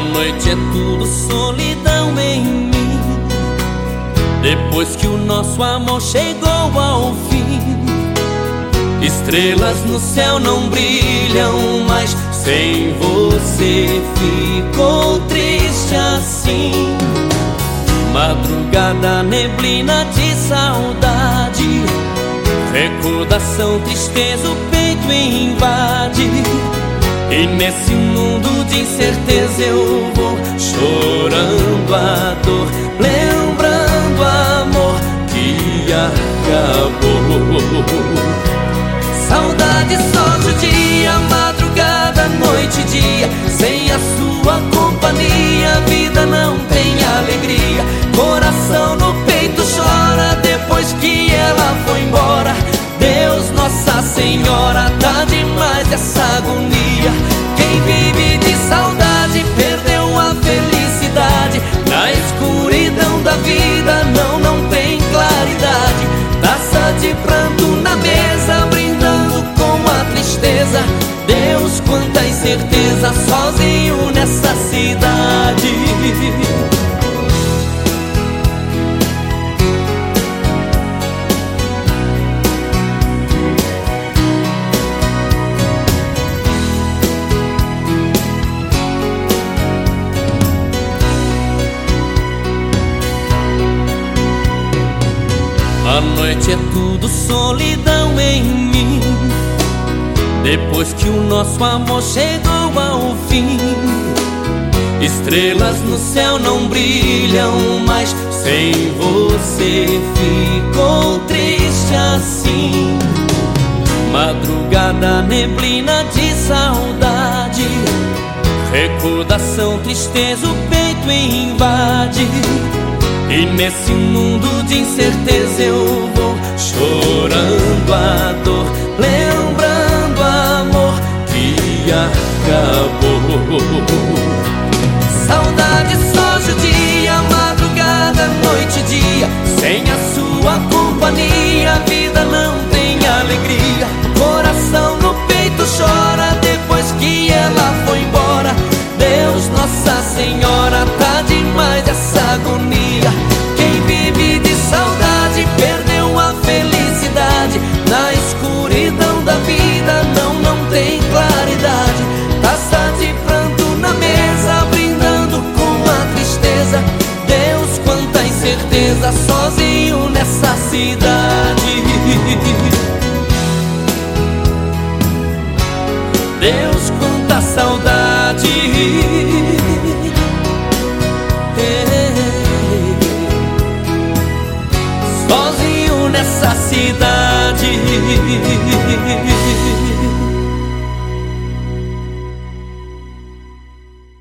A noite é tudo solidão em mim. Depois que o nosso amor chegou ao fim, estrelas no céu não brilham mais. Sem você ficou triste assim. Madrugada, neblina de saudade. Recordação, tristeza, o peito invade. E nesse mundo de incerteza eu vou chorando a dor, lembrando amor que acabou. Saudade só judia, madrugada, noite e dia. Sem a sua companhia, a vida não tem alegria. Coração no peito chora depois que ela foi embora. Deus, Nossa Senhora, incerteza, sozinho nessa cidade. A noite é tudo solidão em. Depois que o nosso amor chegou ao fim, estrelas no céu não brilham mais. Sem você ficou triste assim. Madrugada, neblina de saudade. Recordação, tristeza, o peito invade. E nesse mundo de incerteza eu vou chorando a dor, a vida não tem alegria. Coração no peito chora depois que ela foi embora. Deus, Nossa Senhora, tá demais essa agonia. Quem vive de saudade perdeu a felicidade. Na escuridão da vida não, não tem claridade. Taça de pranto na mesa, brindando com a tristeza. Deus, quanta incerteza, sozinho nessa cidade. Deus, quanta saudade. Sozinho nessa cidade.